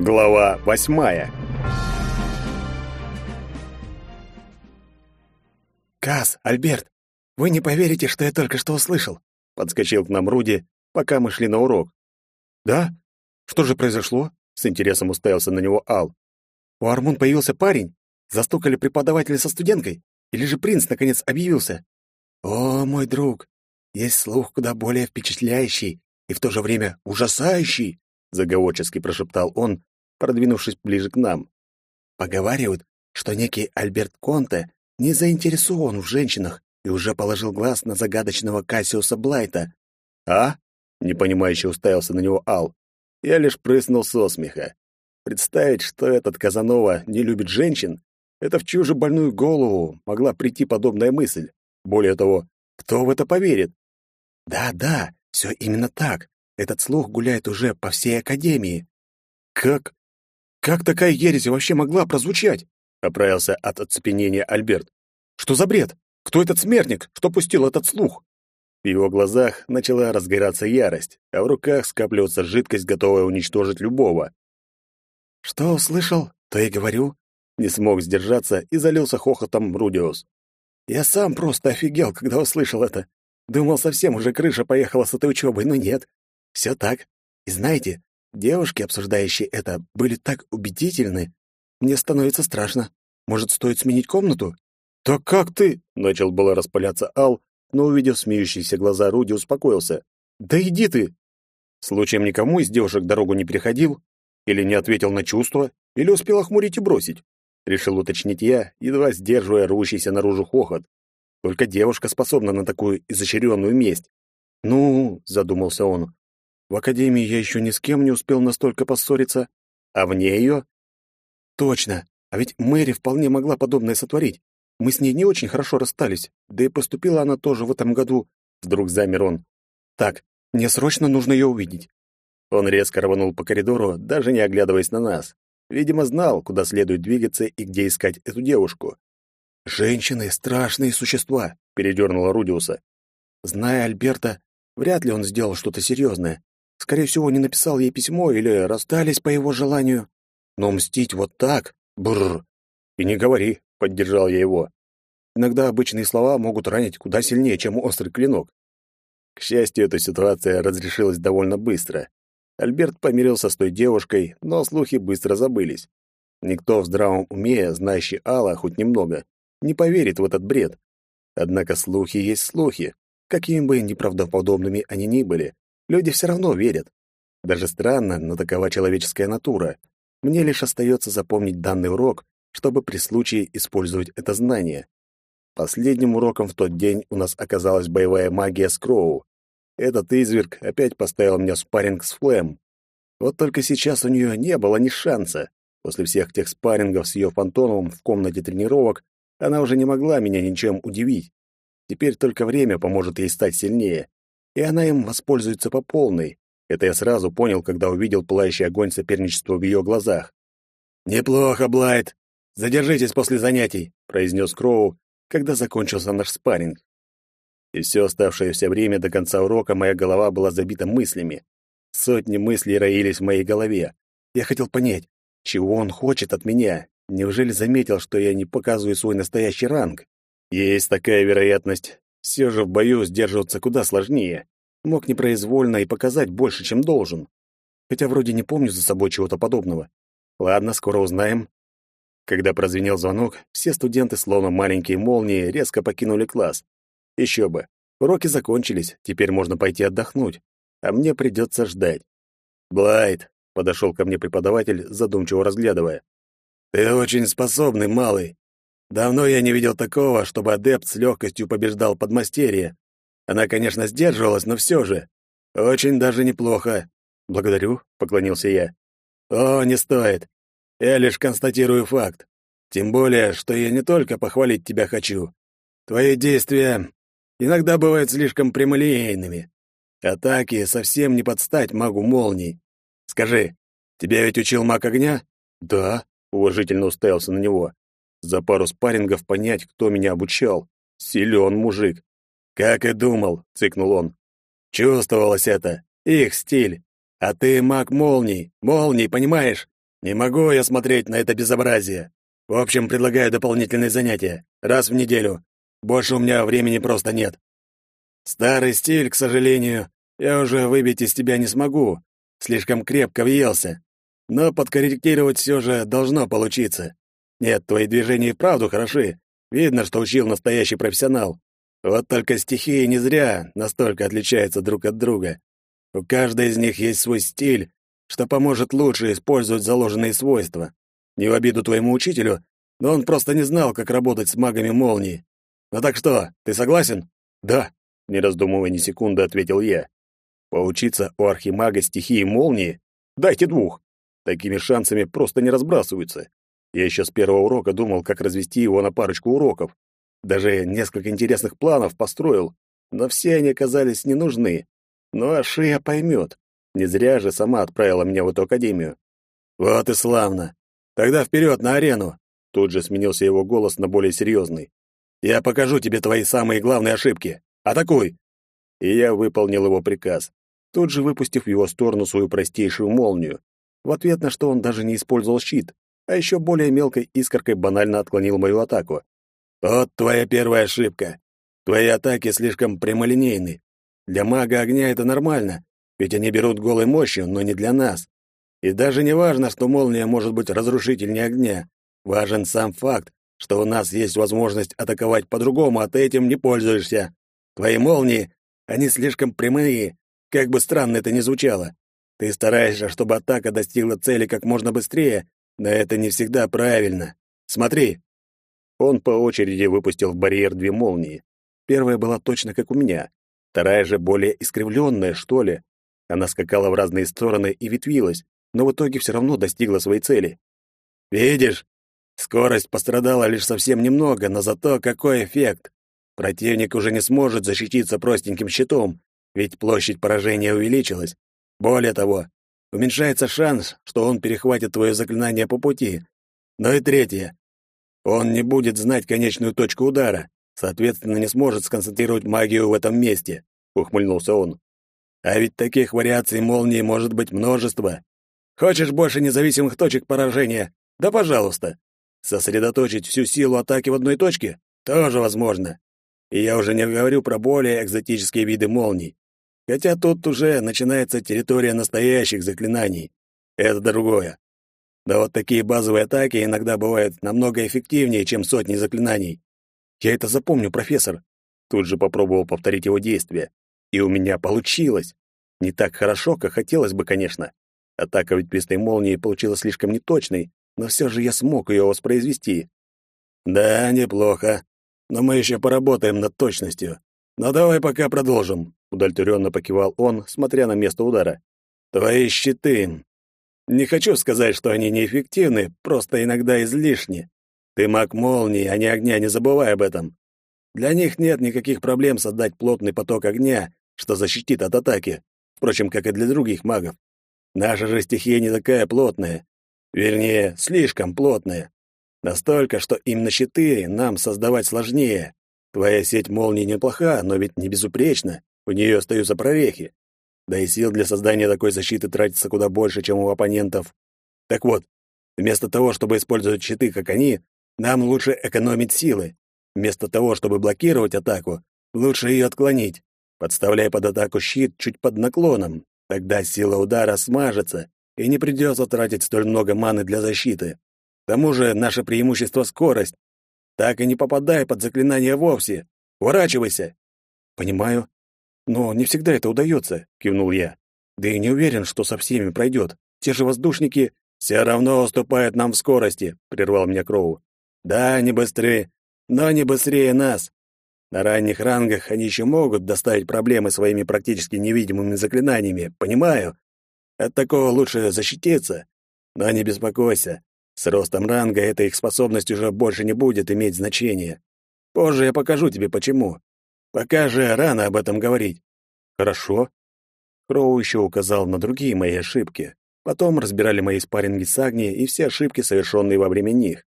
Глава восьмая «Каз, Альберт, вы не поверите, что я только что услышал!» Подскочил к нам Руди, пока мы шли на урок. «Да? Что же произошло?» С интересом уставился на него Ал. «У Армун появился парень? Застукали преподавателя со студенткой? Или же принц наконец объявился?» «О, мой друг, есть слух куда более впечатляющий и в то же время ужасающий!» заговорчески прошептал он, продвинувшись ближе к нам. Поговаривают, что некий Альберт Конте не заинтересован в женщинах и уже положил глаз на загадочного Кассиуса Блайта. А? непонимающе уставился на него Ал. Я лишь прыснул со смеха. Представить, что этот Казанова не любит женщин, это в чью же больную голову могла прийти подобная мысль. Более того, кто в это поверит? Да-да, все именно так. Этот слух гуляет уже по всей академии. Как как такая ересь вообще могла прозвучать? Оправился от оцепенения Альберт. Что за бред? Кто этот смертник, что пустил этот слух? В его глазах начала разгораться ярость, а в руках скапливаться жидкость, готовая уничтожить любого. Что услышал, то и говорю. Не смог сдержаться и залился хохотом Рудиус. Я сам просто офигел, когда услышал это. Думал, совсем уже крыша поехала с этой учебой, но нет. Все так. И знаете, Девушки, обсуждающие это, были так убедительны. Мне становится страшно. Может, стоит сменить комнату? «Так как ты?» — начал было распаляться Ал, но, увидев смеющиеся глаза Руди, успокоился. «Да иди ты!» Случаем никому из девушек дорогу не переходил? Или не ответил на чувства? Или успел охмурить и бросить? Решил уточнить я, едва сдерживая рвущийся наружу хохот. Только девушка способна на такую изощренную месть. «Ну», — задумался он, в академии я еще ни с кем не успел настолько поссориться, а вне ее... Точно, а ведь Мэри вполне могла подобное сотворить. Мы с ней не очень хорошо расстались, да и поступила она тоже в этом году. Вдруг замер он. Так, мне срочно нужно ее увидеть. Он резко рванул по коридору, даже не оглядываясь на нас. Видимо, знал, куда следует двигаться и где искать эту девушку. «Женщины — страшные существа», — передернула Рудиуса. Зная Альберта, вряд ли он сделал что-то серьезное. Скорее всего, не написал ей письмо или расстались по его желанию. Но мстить вот так? Бррр. И не говори, поддержал я его. Иногда обычные слова могут ранить куда сильнее, чем острый клинок. К счастью, эта ситуация разрешилась довольно быстро. Альберт помирился с той девушкой, но слухи быстро забылись. Никто в здравом уме, знающий Алла хоть немного, не поверит в этот бред. Однако слухи есть слухи, какими бы неправдоподобными они ни были. Люди все равно верят. Даже странно, но такова человеческая натура. Мне лишь остается запомнить данный урок, чтобы при случае использовать это знание. Последним уроком в тот день у нас оказалась боевая магия Скроу. Этот изверг опять поставил меня в спарринг с Флэм. Вот только сейчас у нее не было ни шанса. После всех тех спаррингов с ее фантомом в комнате тренировок она уже не могла меня ничем удивить. Теперь только время поможет ей стать сильнее и она им воспользуется по полной. Это я сразу понял, когда увидел пылающий огонь соперничества в ее глазах. «Неплохо, Блайт. Задержитесь после занятий», — произнес Кроу, когда закончился наш спарринг. И все оставшееся время до конца урока моя голова была забита мыслями. Сотни мыслей роились в моей голове. Я хотел понять, чего он хочет от меня. Неужели заметил, что я не показываю свой настоящий ранг? Есть такая вероятность. Все же в бою сдерживаться куда сложнее. Мог непроизвольно и показать больше, чем должен. Хотя вроде не помню за собой чего-то подобного. Ладно, скоро узнаем. Когда прозвенел звонок, все студенты, словно маленькие молнии, резко покинули класс. Еще бы. Уроки закончились, теперь можно пойти отдохнуть. А мне придется ждать. «Блайт», — подошел ко мне преподаватель, задумчиво разглядывая. «Ты очень способный, малый. Давно я не видел такого, чтобы адепт с легкостью побеждал подмастерье. Она, конечно, сдерживалась, но все же. Очень даже неплохо. Благодарю, поклонился я. О, не стоит. Я лишь констатирую факт. Тем более, что я не только похвалить тебя хочу. Твои действия иногда бывают слишком прямолинейными. Атаки совсем не подстать магу молний. Скажи, тебя ведь учил маг огня? Да, уважительно уставился на него. За пару спаррингов понять, кто меня обучал. Силен мужик. Как и думал, цыкнул он. Чувствовалось это. Их стиль. А ты маг молний. Молний, понимаешь? Не могу я смотреть на это безобразие. В общем, предлагаю дополнительные занятия. Раз в неделю. Больше у меня времени просто нет. Старый стиль, к сожалению, я уже выбить из тебя не смогу. Слишком крепко въелся. Но подкорректировать все же должно получиться. Нет, твои движения и вправду хороши. Видно, что учил настоящий профессионал. Вот только стихии не зря настолько отличаются друг от друга. У каждой из них есть свой стиль, что поможет лучше использовать заложенные свойства. Не в обиду твоему учителю, но он просто не знал, как работать с магами молнии. Ну так что, ты согласен? Да, не раздумывая ни секунды, ответил я. Поучиться у архимага стихии молнии? Дайте двух. Такими шансами просто не разбрасываются. Я еще с первого урока думал, как развести его на парочку уроков. Даже несколько интересных планов построил, но все они оказались не нужны. Ну а Шия поймет. Не зря же сама отправила меня в эту академию. Вот и славно. Тогда вперед на арену. Тут же сменился его голос на более серьезный. Я покажу тебе твои самые главные ошибки. Атакуй. И я выполнил его приказ, тут же выпустив в его сторону свою простейшую молнию, в ответ на что он даже не использовал щит, а еще более мелкой искоркой банально отклонил мою атаку. Вот твоя первая ошибка. Твои атаки слишком прямолинейны. Для мага огня это нормально, ведь они берут голой мощью, но не для нас. И даже не важно, что молния может быть разрушительнее огня. Важен сам факт, что у нас есть возможность атаковать по-другому, а ты этим не пользуешься. Твои молнии, они слишком прямые, как бы странно это ни звучало. Ты стараешься, чтобы атака достигла цели как можно быстрее, но это не всегда правильно. Смотри. Он по очереди выпустил в барьер две молнии. Первая была точно как у меня, вторая же более искривленная, что ли. Она скакала в разные стороны и ветвилась, но в итоге все равно достигла своей цели. «Видишь? Скорость пострадала лишь совсем немного, но зато какой эффект! Противник уже не сможет защититься простеньким щитом, ведь площадь поражения увеличилась. Более того, уменьшается шанс, что он перехватит твое заклинание по пути. Но и третье. Он не будет знать конечную точку удара, соответственно, не сможет сконцентрировать магию в этом месте», — ухмыльнулся он. А ведь таких вариаций молнии может быть множество. Хочешь больше независимых точек поражения? Да пожалуйста. Сосредоточить всю силу атаки в одной точке? Тоже возможно. И я уже не говорю про более экзотические виды молний. Хотя тут уже начинается территория настоящих заклинаний. Это другое. Да вот такие базовые атаки иногда бывают намного эффективнее, чем сотни заклинаний. Я это запомню, профессор. Тут же попробовал повторить его действия. И у меня получилось. Не так хорошо, как хотелось бы, конечно. Атака ветвистой молнии получилась слишком неточной, но все же я смог ее воспроизвести. Да, неплохо. Но мы еще поработаем над точностью. Но давай пока продолжим, удовлетворенно покивал он, смотря на место удара. Твои щиты. Не хочу сказать, что они неэффективны, просто иногда излишни. Ты маг молнии, а не огня, не забывай об этом. Для них нет никаких проблем создать плотный поток огня, что защитит от атаки, впрочем, как и для других магов. Наша же стихия не такая плотная, вернее, слишком плотная. Настолько, что именно щиты нам создавать сложнее. Твоя сеть молний неплоха, но ведь не безупречна, у нее остаются прорехи. Да и сил для создания такой защиты тратится куда больше, чем у оппонентов. Так вот, вместо того, чтобы использовать щиты, как они, нам лучше экономить силы. Вместо того, чтобы блокировать атаку, лучше ее отклонить подставляя под атаку щит чуть под наклоном. Тогда сила удара смажется, и не придется тратить столь много маны для защиты. К тому же наше преимущество — скорость. Так и не попадай под заклинание вовсе. Уворачивайся. Понимаю. Но не всегда это удается, кивнул я. Да и не уверен, что со всеми пройдет. Те же воздушники все равно уступают нам в скорости, прервал меня Кроу. Да, не быстрее, но не быстрее нас. На ранних рангах они еще могут доставить проблемы своими практически невидимыми заклинаниями, понимаю. От такого лучше защититься. Но не беспокойся. С ростом ранга эта их способность уже больше не будет иметь значения. Позже я покажу тебе почему. Пока же рано об этом говорить. Хорошо. Кроу еще указал на другие мои ошибки. Потом разбирали мои спарринги с Агни и все ошибки, совершенные во время них.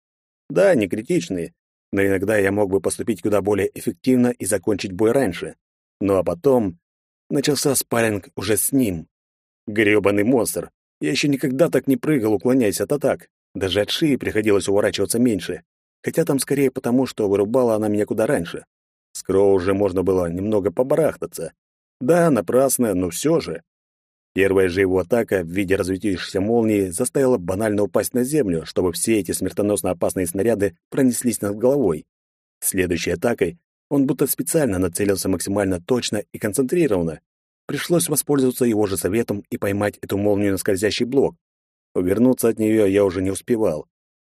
Да, не критичные, но иногда я мог бы поступить куда более эффективно и закончить бой раньше. Ну а потом начался спарринг уже с ним. Грёбаный монстр. Я еще никогда так не прыгал, уклоняясь от атак. Даже от шеи приходилось уворачиваться меньше. Хотя там скорее потому, что вырубала она меня куда раньше. С Кроу уже можно было немного побарахтаться. Да, напрасно, но все же. Первая же его атака в виде разветившейся молнии заставила банально упасть на землю, чтобы все эти смертоносно опасные снаряды пронеслись над головой. Следующей атакой он будто специально нацелился максимально точно и концентрированно. Пришлось воспользоваться его же советом и поймать эту молнию на скользящий блок. Увернуться от нее я уже не успевал.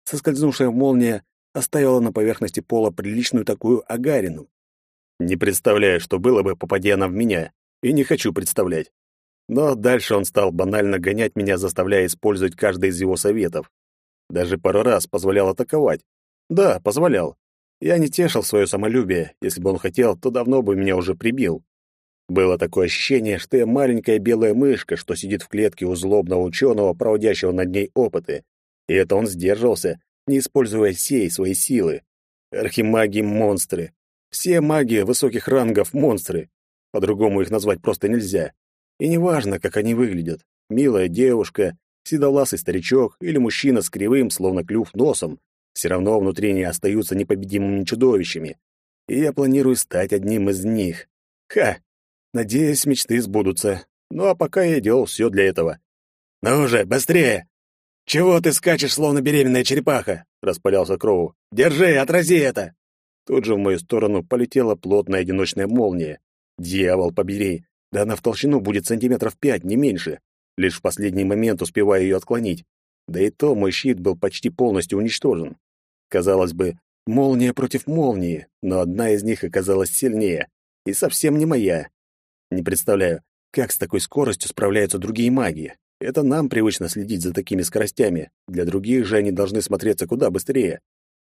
Соскользнувшая молния оставила на поверхности пола приличную такую огарину. Не представляю, что было бы, попади она в меня, и не хочу представлять. Но дальше он стал банально гонять меня, заставляя использовать каждый из его советов. Даже пару раз позволял атаковать. Да, позволял. Я не тешил свое самолюбие. Если бы он хотел, то давно бы меня уже прибил. Было такое ощущение, что я маленькая белая мышка, что сидит в клетке у злобного ученого, проводящего над ней опыты. И это он сдерживался, не используя всей своей силы. Архимаги-монстры. Все маги высоких рангов — монстры. По-другому их назвать просто нельзя. И неважно, как они выглядят. Милая девушка, седовласый старичок или мужчина с кривым, словно клюв, носом. Все равно внутри они остаются непобедимыми чудовищами. И я планирую стать одним из них. Ха! Надеюсь, мечты сбудутся. Ну а пока я делал все для этого. «Ну же, быстрее! Чего ты скачешь, словно беременная черепаха?» — распалялся Кроу. «Держи, отрази это!» Тут же в мою сторону полетела плотная одиночная молния. «Дьявол, побери! Да она в толщину будет сантиметров пять, не меньше. Лишь в последний момент успеваю ее отклонить. Да и то мой щит был почти полностью уничтожен. Казалось бы, молния против молнии, но одна из них оказалась сильнее. И совсем не моя. Не представляю, как с такой скоростью справляются другие маги. Это нам привычно следить за такими скоростями. Для других же они должны смотреться куда быстрее.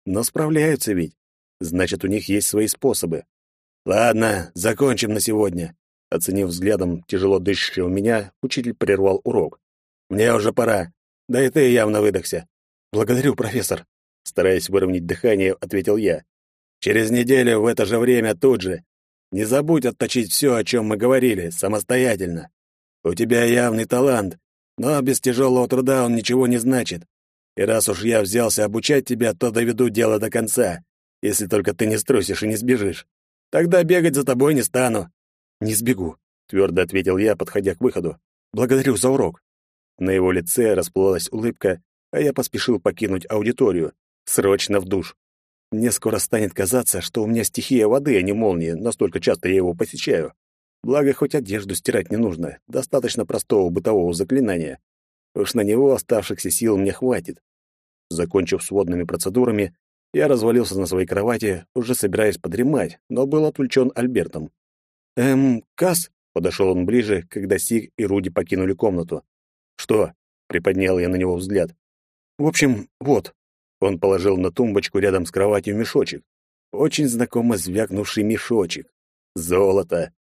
Но справляются ведь. Значит, у них есть свои способы. Ладно, закончим на сегодня. Оценив взглядом тяжело дышащего меня, учитель прервал урок. «Мне уже пора. Да и ты явно выдохся». «Благодарю, профессор», — стараясь выровнять дыхание, ответил я. «Через неделю в это же время тут же. Не забудь отточить все, о чем мы говорили, самостоятельно. У тебя явный талант, но без тяжелого труда он ничего не значит. И раз уж я взялся обучать тебя, то доведу дело до конца, если только ты не струсишь и не сбежишь. Тогда бегать за тобой не стану. «Не сбегу», — твердо ответил я, подходя к выходу. «Благодарю за урок». На его лице расплылась улыбка, а я поспешил покинуть аудиторию. Срочно в душ. Мне скоро станет казаться, что у меня стихия воды, а не молнии, настолько часто я его посещаю. Благо, хоть одежду стирать не нужно, достаточно простого бытового заклинания. Уж на него оставшихся сил мне хватит. Закончив с водными процедурами, я развалился на своей кровати, уже собираясь подремать, но был отвлечен Альбертом. «Эм, Кас?» — подошел он ближе, когда Сиг и Руди покинули комнату. «Что?» — приподнял я на него взгляд. «В общем, вот». Он положил на тумбочку рядом с кроватью мешочек. Очень знакомо звякнувший мешочек. Золото.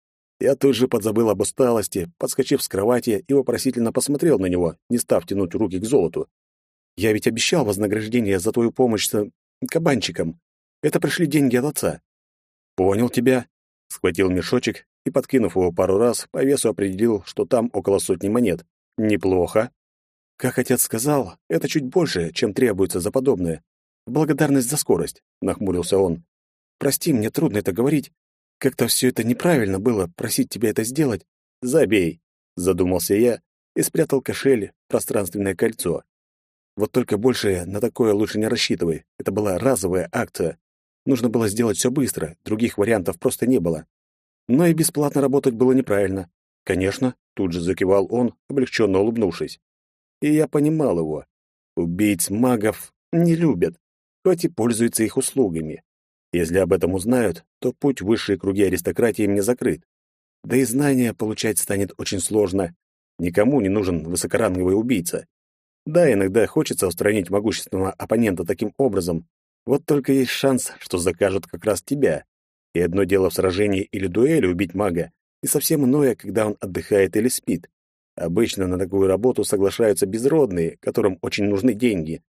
Я тут же подзабыл об усталости, подскочив с кровати и вопросительно посмотрел на него, не став тянуть руки к золоту. «Я ведь обещал вознаграждение за твою помощь с кабанчиком. Это пришли деньги от отца». «Понял тебя», Схватил мешочек и, подкинув его пару раз, по весу определил, что там около сотни монет. Неплохо. Как отец сказал, это чуть больше, чем требуется за подобное. Благодарность за скорость, нахмурился он. Прости, мне трудно это говорить. Как-то все это неправильно было, просить тебя это сделать. Забей, задумался я и спрятал кошель в пространственное кольцо. Вот только больше на такое лучше не рассчитывай. Это была разовая акция. Нужно было сделать все быстро, других вариантов просто не было. Но и бесплатно работать было неправильно. Конечно, тут же закивал он, облегченно улыбнувшись. И я понимал его. Убийц магов не любят, хоть и пользуются их услугами. Если об этом узнают, то путь в высшие круги аристократии мне закрыт. Да и знания получать станет очень сложно. Никому не нужен высокоранговый убийца. Да, иногда хочется устранить могущественного оппонента таким образом, вот только есть шанс, что закажут как раз тебя. И одно дело в сражении или дуэли убить мага, и совсем иное, когда он отдыхает или спит. Обычно на такую работу соглашаются безродные, которым очень нужны деньги.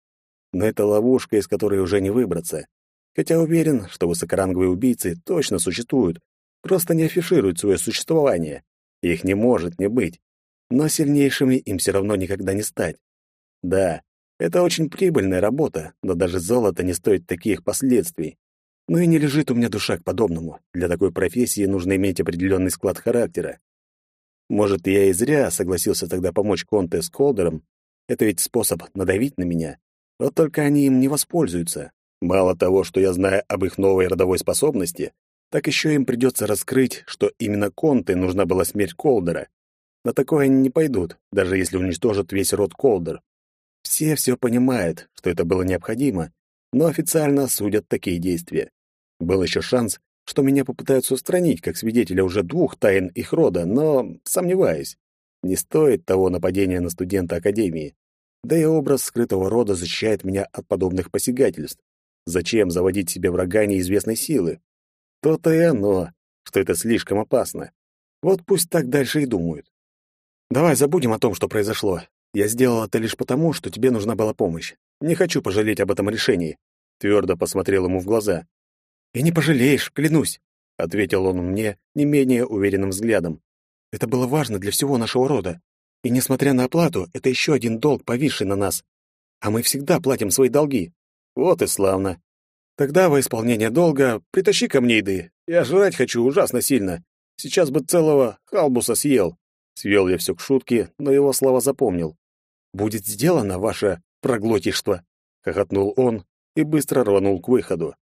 Но это ловушка, из которой уже не выбраться. Хотя уверен, что высокоранговые убийцы точно существуют, просто не афишируют свое существование. Их не может не быть. но сильнейшими им все равно никогда не стать. Да, это очень прибыльная работа, но даже золото не стоит таких последствий. Ну и не лежит у меня душа к подобному. Для такой профессии нужно иметь определенный склад характера. Может, я и зря согласился тогда помочь Конте с Колдером. Это ведь способ надавить на меня. Вот только они им не воспользуются. Мало того, что я знаю об их новой родовой способности, так еще им придется раскрыть, что именно Конте нужна была смерть Колдера. На такое они не пойдут, даже если уничтожат весь род Колдер. Все все понимают, что это было необходимо, но официально осудят такие действия. Был еще шанс, что меня попытаются устранить как свидетеля уже двух тайн их рода, но сомневаюсь. Не стоит того нападения на студента Академии. Да и образ скрытого рода защищает меня от подобных посягательств. Зачем заводить себе врага неизвестной силы? То-то и оно, что это слишком опасно. Вот пусть так дальше и думают. Давай забудем о том, что произошло. Я сделал это лишь потому, что тебе нужна была помощь. Не хочу пожалеть об этом решении. Твердо посмотрел ему в глаза. «И не пожалеешь, клянусь», — ответил он мне не менее уверенным взглядом. «Это было важно для всего нашего рода. И, несмотря на оплату, это еще один долг, повисший на нас. А мы всегда платим свои долги. Вот и славно. Тогда во исполнение долга притащи ко мне еды. Я жрать хочу ужасно сильно. Сейчас бы целого халбуса съел». Свел я все к шутке, но его слова запомнил. «Будет сделано ваше проглотишство», — хохотнул он и быстро рванул к выходу.